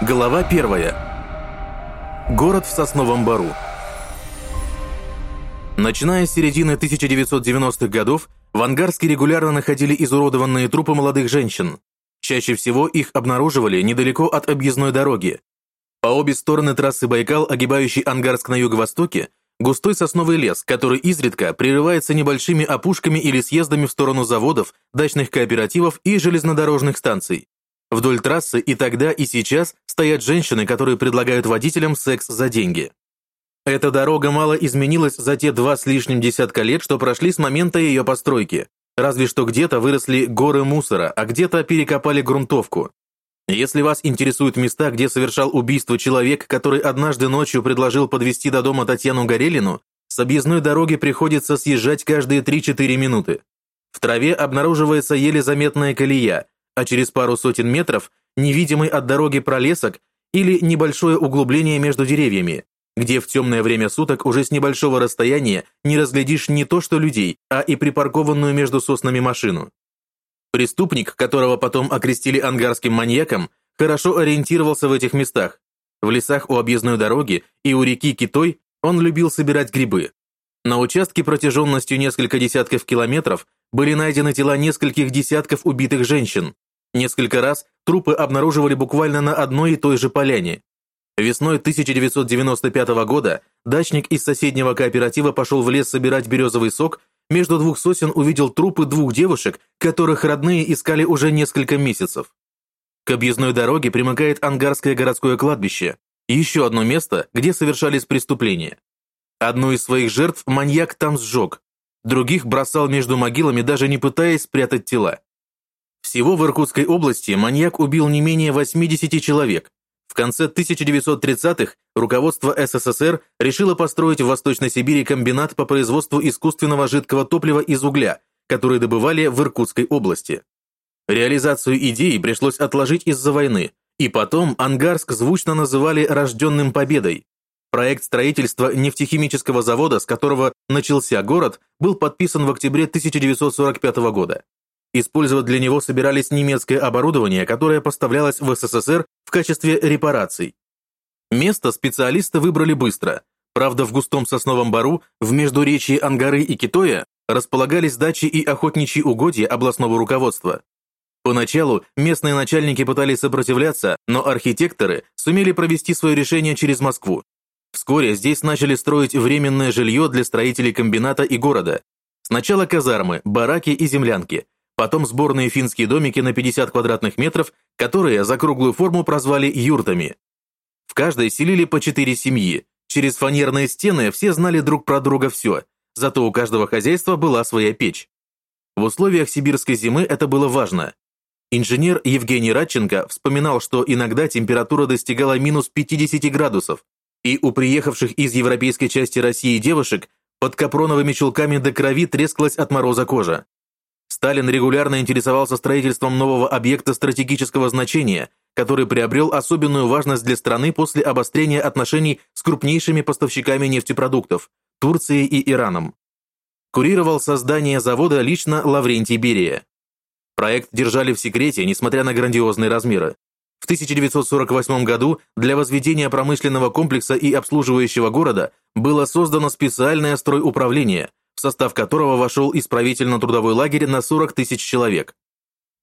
Глава первая. Город в Сосновом Бару. Начиная с середины 1990-х годов, в Ангарске регулярно находили изуродованные трупы молодых женщин. Чаще всего их обнаруживали недалеко от объездной дороги. По обе стороны трассы Байкал, огибающей Ангарск на юго-востоке, густой сосновый лес, который изредка прерывается небольшими опушками или съездами в сторону заводов, дачных кооперативов и железнодорожных станций. Вдоль трассы и тогда, и сейчас стоят женщины, которые предлагают водителям секс за деньги. Эта дорога мало изменилась за те два с лишним десятка лет, что прошли с момента ее постройки. Разве что где-то выросли горы мусора, а где-то перекопали грунтовку. Если вас интересуют места, где совершал убийство человек, который однажды ночью предложил подвести до дома Татьяну Горелину, с объездной дороги приходится съезжать каждые 3-4 минуты. В траве обнаруживается еле заметная колея, а через пару сотен метров невидимый от дороги пролесок или небольшое углубление между деревьями, где в темное время суток уже с небольшого расстояния не разглядишь не то что людей, а и припаркованную между соснами машину. Преступник, которого потом окрестили ангарским маньяком, хорошо ориентировался в этих местах. В лесах у объездной дороги и у реки Китой он любил собирать грибы. На участке протяженностью несколько десятков километров были найдены тела нескольких десятков убитых женщин, Несколько раз трупы обнаруживали буквально на одной и той же поляне. Весной 1995 года дачник из соседнего кооператива пошел в лес собирать березовый сок, между двух сосен увидел трупы двух девушек, которых родные искали уже несколько месяцев. К объездной дороге примыкает Ангарское городское кладбище, еще одно место, где совершались преступления. Одну из своих жертв маньяк там сжег, других бросал между могилами, даже не пытаясь спрятать тела. Всего в Иркутской области маньяк убил не менее 80 человек. В конце 1930-х руководство СССР решило построить в Восточной Сибири комбинат по производству искусственного жидкого топлива из угля, который добывали в Иркутской области. Реализацию идеи пришлось отложить из-за войны, и потом Ангарск звучно называли «рожденным победой». Проект строительства нефтехимического завода, с которого начался город, был подписан в октябре 1945 года. Использовать для него собирались немецкое оборудование, которое поставлялось в СССР в качестве репараций. Место специалисты выбрали быстро. Правда, в густом сосновом бару, в междуречии Ангары и Китоя, располагались дачи и охотничьи угодья областного руководства. Поначалу местные начальники пытались сопротивляться, но архитекторы сумели провести свое решение через Москву. Вскоре здесь начали строить временное жилье для строителей комбината и города. Сначала казармы, бараки и землянки, потом сборные финские домики на 50 квадратных метров, которые за круглую форму прозвали юртами. В каждой селили по четыре семьи. Через фанерные стены все знали друг про друга все, зато у каждого хозяйства была своя печь. В условиях сибирской зимы это было важно. Инженер Евгений Радченко вспоминал, что иногда температура достигала минус 50 градусов, и у приехавших из европейской части России девушек под капроновыми чулками до крови трескалась от мороза кожа. Сталин регулярно интересовался строительством нового объекта стратегического значения, который приобрел особенную важность для страны после обострения отношений с крупнейшими поставщиками нефтепродуктов – Турцией и Ираном. Курировал создание завода лично Лаврентий Берия. Проект держали в секрете, несмотря на грандиозные размеры. В 1948 году для возведения промышленного комплекса и обслуживающего города было создано специальное стройуправление, в состав которого вошел исправительно-трудовой лагерь на 40 тысяч человек.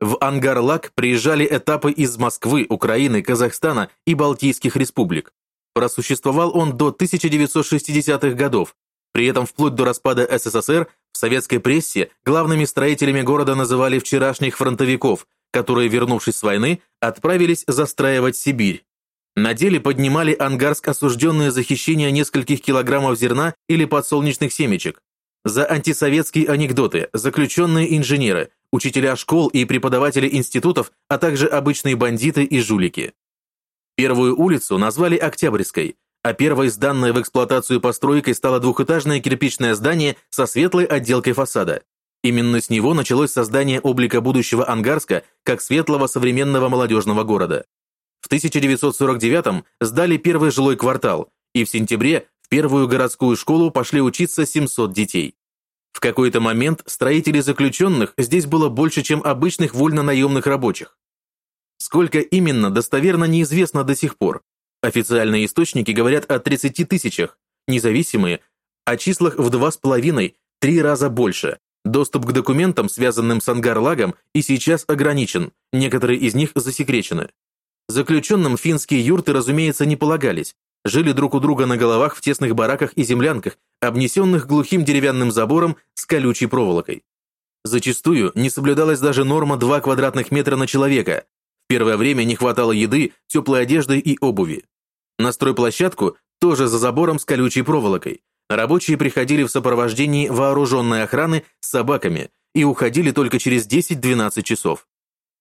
В Ангар-Лак приезжали этапы из Москвы, Украины, Казахстана и Балтийских республик. Просуществовал он до 1960-х годов, при этом вплоть до распада СССР в советской прессе главными строителями города называли вчерашних фронтовиков, которые, вернувшись с войны, отправились застраивать Сибирь. На деле поднимали Ангарск осужденные за хищение нескольких килограммов зерна или подсолнечных семечек за антисоветские анекдоты, заключенные инженеры, учителя школ и преподаватели институтов, а также обычные бандиты и жулики. Первую улицу назвали Октябрьской, а первой сданной в эксплуатацию постройкой стало двухэтажное кирпичное здание со светлой отделкой фасада. Именно с него началось создание облика будущего Ангарска как светлого современного молодежного города. В 1949-м сдали первый жилой квартал, и в сентябре в первую городскую школу пошли учиться 700 детей. В какой-то момент строителей заключенных здесь было больше, чем обычных вольно-наемных рабочих. Сколько именно, достоверно неизвестно до сих пор. Официальные источники говорят о 30 тысячах, независимые – о числах в два с половиной, три раза больше. Доступ к документам, связанным с Ангар-Лагом, и сейчас ограничен, некоторые из них засекречены. Заключенным финские юрты, разумеется, не полагались, жили друг у друга на головах в тесных бараках и землянках, обнесенных глухим деревянным забором с колючей проволокой. Зачастую не соблюдалась даже норма 2 квадратных метра на человека. В первое время не хватало еды, теплой одежды и обуви. На стройплощадку тоже за забором с колючей проволокой. Рабочие приходили в сопровождении вооруженной охраны с собаками и уходили только через 10-12 часов.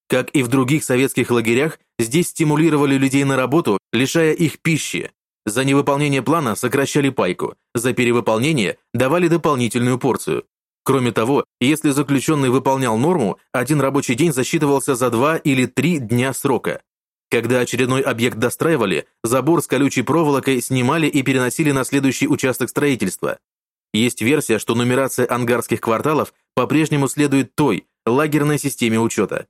Как и в других советских лагерях, здесь стимулировали людей на работу, лишая их пищи, за невыполнение плана сокращали пайку, за перевыполнение давали дополнительную порцию. Кроме того, если заключенный выполнял норму, один рабочий день засчитывался за два или три дня срока. Когда очередной объект достраивали, забор с колючей проволокой снимали и переносили на следующий участок строительства. Есть версия, что нумерация ангарских кварталов по-прежнему следует той, лагерной системе учета.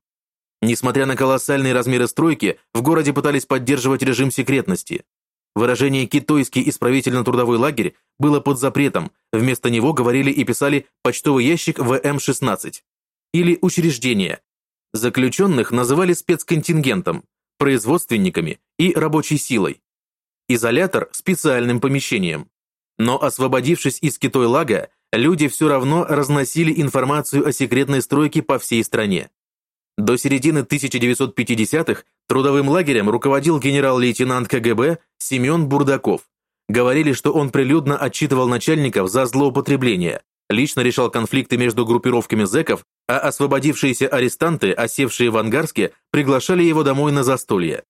Несмотря на колоссальные размеры стройки, в городе пытались поддерживать режим секретности. Выражение «китайский исправительно-трудовой лагерь» было под запретом, вместо него говорили и писали «почтовый ящик ВМ-16» или «учреждение». Заключенных называли спецконтингентом, производственниками и рабочей силой. Изолятор – специальным помещением. Но освободившись из Китой-лага, люди все равно разносили информацию о секретной стройке по всей стране. До середины 1950-х трудовым лагерем руководил генерал-лейтенант КГБ Семен Бурдаков. Говорили, что он прилюдно отчитывал начальников за злоупотребление, лично решал конфликты между группировками зэков, а освободившиеся арестанты, осевшие в Ангарске, приглашали его домой на застолье.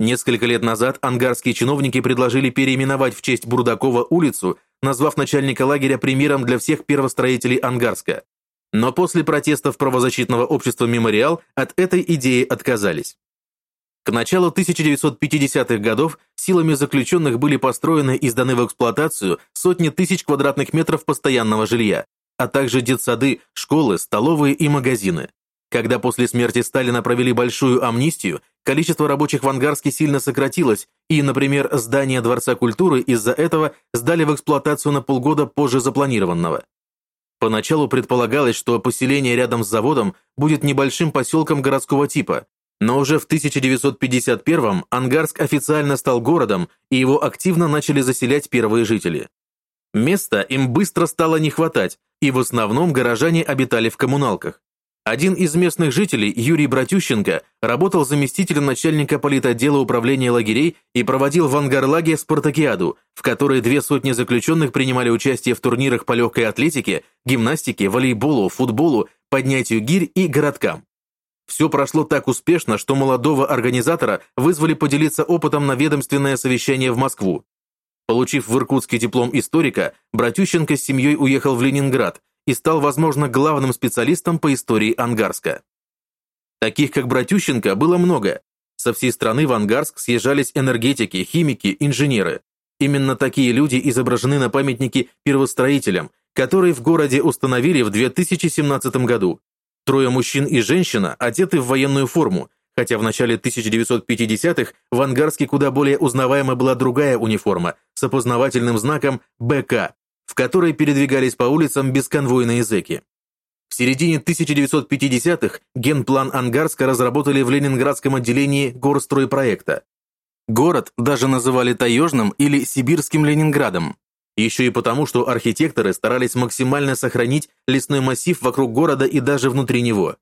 Несколько лет назад ангарские чиновники предложили переименовать в честь Бурдакова улицу, назвав начальника лагеря примером для всех первостроителей Ангарска. Но после протестов правозащитного общества «Мемориал» от этой идеи отказались. К началу 1950-х годов силами заключенных были построены и сданы в эксплуатацию сотни тысяч квадратных метров постоянного жилья, а также детсады, школы, столовые и магазины. Когда после смерти Сталина провели большую амнистию, количество рабочих в Ангарске сильно сократилось, и, например, здание Дворца культуры из-за этого сдали в эксплуатацию на полгода позже запланированного. Поначалу предполагалось, что поселение рядом с заводом будет небольшим поселком городского типа, но уже в 1951-м Ангарск официально стал городом, и его активно начали заселять первые жители. Места им быстро стало не хватать, и в основном горожане обитали в коммуналках. Один из местных жителей, Юрий Братющенко, работал заместителем начальника политотдела управления лагерей и проводил в Ангарлаге спартакиаду, в которой две сотни заключенных принимали участие в турнирах по легкой атлетике, гимнастике, волейболу, футболу, поднятию гирь и городкам. Все прошло так успешно, что молодого организатора вызвали поделиться опытом на ведомственное совещание в Москву. Получив в Иркутске диплом историка, Братющенко с семьей уехал в Ленинград, и стал, возможно, главным специалистом по истории Ангарска. Таких, как Братющенко, было много. Со всей страны в Ангарск съезжались энергетики, химики, инженеры. Именно такие люди изображены на памятнике первостроителям, который в городе установили в 2017 году. Трое мужчин и женщина одеты в военную форму, хотя в начале 1950-х в Ангарске куда более узнаваема была другая униформа с опознавательным знаком БК в которой передвигались по улицам бесконвойные зэки. В середине 1950-х генплан Ангарска разработали в Ленинградском отделении горстройпроекта. Город даже называли Таежным или Сибирским Ленинградом. Еще и потому, что архитекторы старались максимально сохранить лесной массив вокруг города и даже внутри него.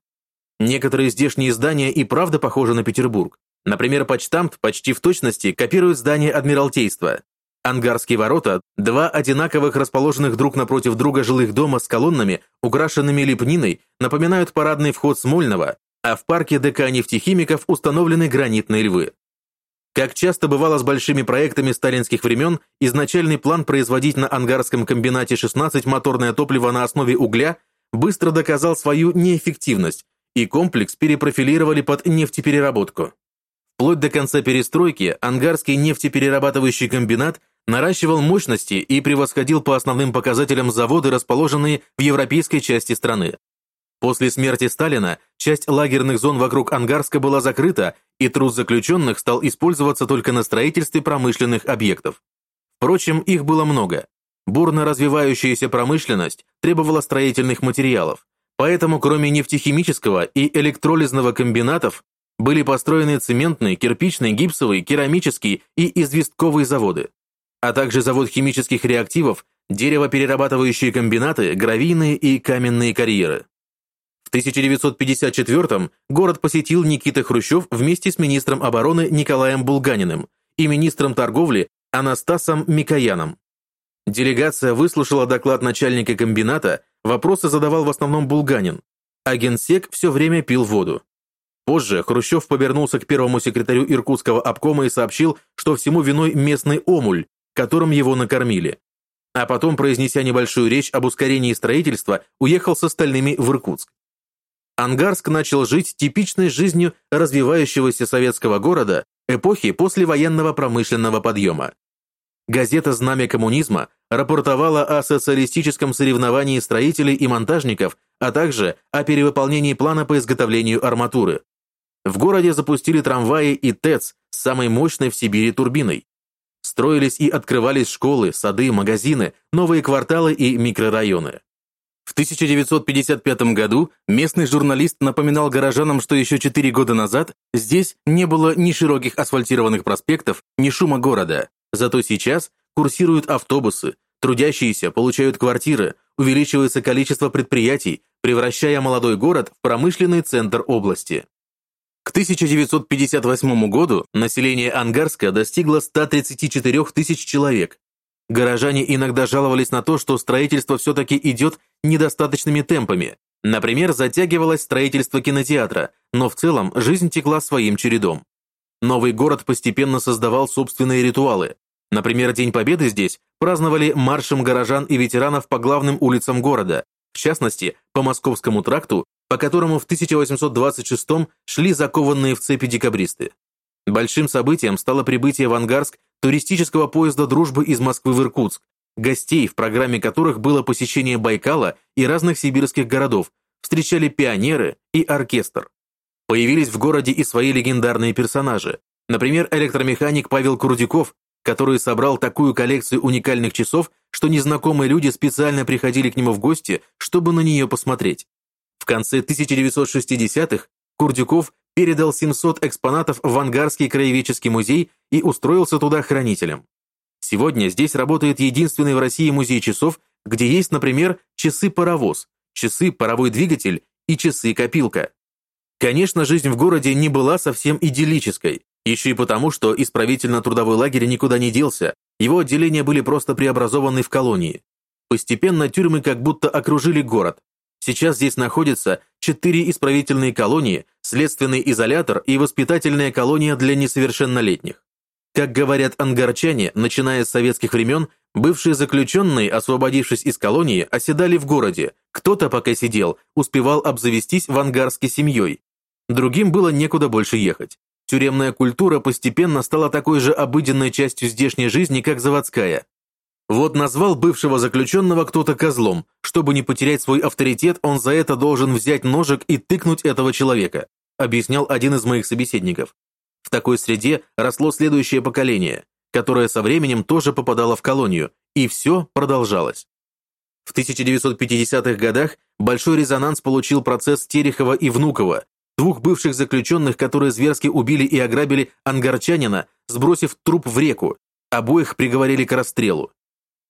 Некоторые здешние здания и правда похожи на Петербург. Например, почтамт почти в точности копирует здание Адмиралтейства. Ангарские ворота – два одинаковых расположенных друг напротив друга жилых дома с колоннами, украшенными лепниной, напоминают парадный вход Смольного, а в парке ДК нефтехимиков установлены гранитные львы. Как часто бывало с большими проектами сталинских времен, изначальный план производить на Ангарском комбинате 16 моторное топливо на основе угля быстро доказал свою неэффективность, и комплекс перепрофилировали под нефтепереработку. Вплоть до конца перестройки Ангарский нефтеперерабатывающий комбинат наращивал мощности и превосходил по основным показателям заводы, расположенные в европейской части страны. После смерти Сталина часть лагерных зон вокруг Ангарска была закрыта, и труд заключенных стал использоваться только на строительстве промышленных объектов. Впрочем, их было много. Бурно развивающаяся промышленность требовала строительных материалов, поэтому кроме нефтехимического и электролизного комбинатов были построены цементный, кирпичный, гипсовый, керамический и известковые заводы, а также завод химических реактивов, деревоперерабатывающие комбинаты, гравийные и каменные карьеры. В 1954 город посетил Никита Хрущев вместе с министром обороны Николаем Булганиным и министром торговли Анастасом Микояном. Делегация выслушала доклад начальника комбината, вопросы задавал в основном Булганин, а генсек все время пил воду. Позже Хрущев повернулся к первому секретарю Иркутского обкома и сообщил, что всему виной местный омуль, которым его накормили. А потом, произнеся небольшую речь об ускорении строительства, уехал с остальными в Иркутск. Ангарск начал жить типичной жизнью развивающегося советского города эпохи послевоенного промышленного подъема. Газета «Знамя коммунизма» рапортовала о социалистическом соревновании строителей и монтажников, а также о перевыполнении плана по изготовлению арматуры. В городе запустили трамваи и ТЭЦ с самой мощной в Сибири турбиной. Строились и открывались школы, сады, магазины, новые кварталы и микрорайоны. В 1955 году местный журналист напоминал горожанам, что еще четыре года назад здесь не было ни широких асфальтированных проспектов, ни шума города. Зато сейчас курсируют автобусы, трудящиеся получают квартиры, увеличивается количество предприятий, превращая молодой город в промышленный центр области. К 1958 году население Ангарска достигло 134 тысяч человек. Горожане иногда жаловались на то, что строительство все-таки идет недостаточными темпами. Например, затягивалось строительство кинотеатра, но в целом жизнь текла своим чередом. Новый город постепенно создавал собственные ритуалы. Например, День Победы здесь праздновали маршем горожан и ветеранов по главным улицам города, в частности, по Московскому тракту по которому в 1826 шли закованные в цепи декабристы. Большим событием стало прибытие в Ангарск туристического поезда «Дружбы» из Москвы в Иркутск, гостей, в программе которых было посещение Байкала и разных сибирских городов, встречали пионеры и оркестр. Появились в городе и свои легендарные персонажи. Например, электромеханик Павел Курдюков, который собрал такую коллекцию уникальных часов, что незнакомые люди специально приходили к нему в гости, чтобы на нее посмотреть. В конце 1960-х Курдюков передал 700 экспонатов в Ангарский краеведческий музей и устроился туда хранителем. Сегодня здесь работает единственный в России музей часов, где есть, например, часы-паровоз, часы-паровой двигатель и часы-копилка. Конечно, жизнь в городе не была совсем идиллической, еще и потому, что исправительно-трудовой лагерь никуда не делся, его отделения были просто преобразованы в колонии. Постепенно тюрьмы как будто окружили город, Сейчас здесь находятся четыре исправительные колонии, следственный изолятор и воспитательная колония для несовершеннолетних. Как говорят ангарчане, начиная с советских времен, бывшие заключенные, освободившись из колонии, оседали в городе. Кто-то, пока сидел, успевал обзавестись в ангарске семьей. Другим было некуда больше ехать. Тюремная культура постепенно стала такой же обыденной частью здешней жизни, как заводская. Вот назвал бывшего заключенного кто-то козлом. Чтобы не потерять свой авторитет, он за это должен взять ножик и тыкнуть этого человека, объяснял один из моих собеседников. В такой среде росло следующее поколение, которое со временем тоже попадало в колонию, и все продолжалось. В 1950-х годах большой резонанс получил процесс Терехова и Внукова, двух бывших заключенных, которые зверски убили и ограбили ангарчанина, сбросив труп в реку. Обоих приговорили к расстрелу.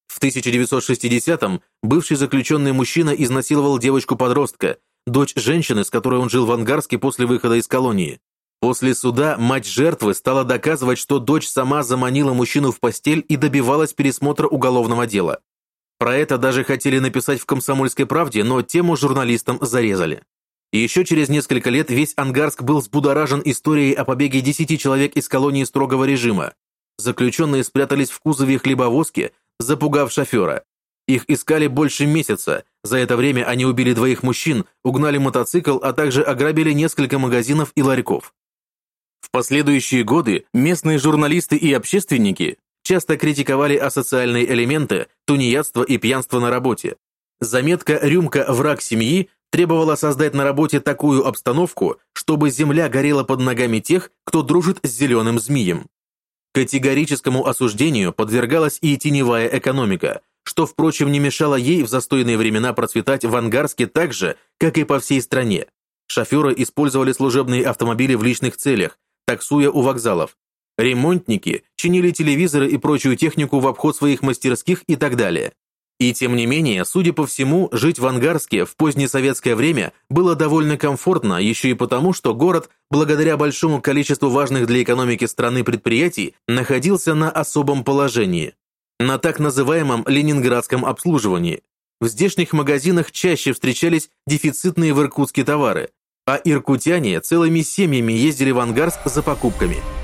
В 1960-м бывший заключенный мужчина изнасиловал девочку-подростка, дочь женщины, с которой он жил в Ангарске после выхода из колонии. После суда мать жертвы стала доказывать, что дочь сама заманила мужчину в постель и добивалась пересмотра уголовного дела. Про это даже хотели написать в «Комсомольской правде», но тему журналистам зарезали. Еще через несколько лет весь Ангарск был взбудоражен историей о побеге 10 человек из колонии строгого режима. Заключенные спрятались в кузове хлебовозки, запугав шофера. Их искали больше месяца. За это время они убили двоих мужчин, угнали мотоцикл, а также ограбили несколько магазинов и ларьков. Последующие годы местные журналисты и общественники часто критиковали асоциальные элементы, тунеядство и пьянство на работе. Заметка «Рюмка – враг семьи» требовала создать на работе такую обстановку, чтобы земля горела под ногами тех, кто дружит с зеленым змеем. Категорическому осуждению подвергалась и теневая экономика, что, впрочем, не мешало ей в застойные времена процветать в Ангарске так же, как и по всей стране. Шоферы использовали служебные автомобили в личных целях, таксуя у вокзалов. Ремонтники чинили телевизоры и прочую технику в обход своих мастерских и так далее. И тем не менее, судя по всему, жить в Ангарске в позднесоветское время было довольно комфортно, еще и потому, что город, благодаря большому количеству важных для экономики страны предприятий, находился на особом положении. На так называемом ленинградском обслуживании. В здешних магазинах чаще встречались дефицитные в Иркутске товары, а иркутяне целыми семьями ездили в Ангарск за покупками –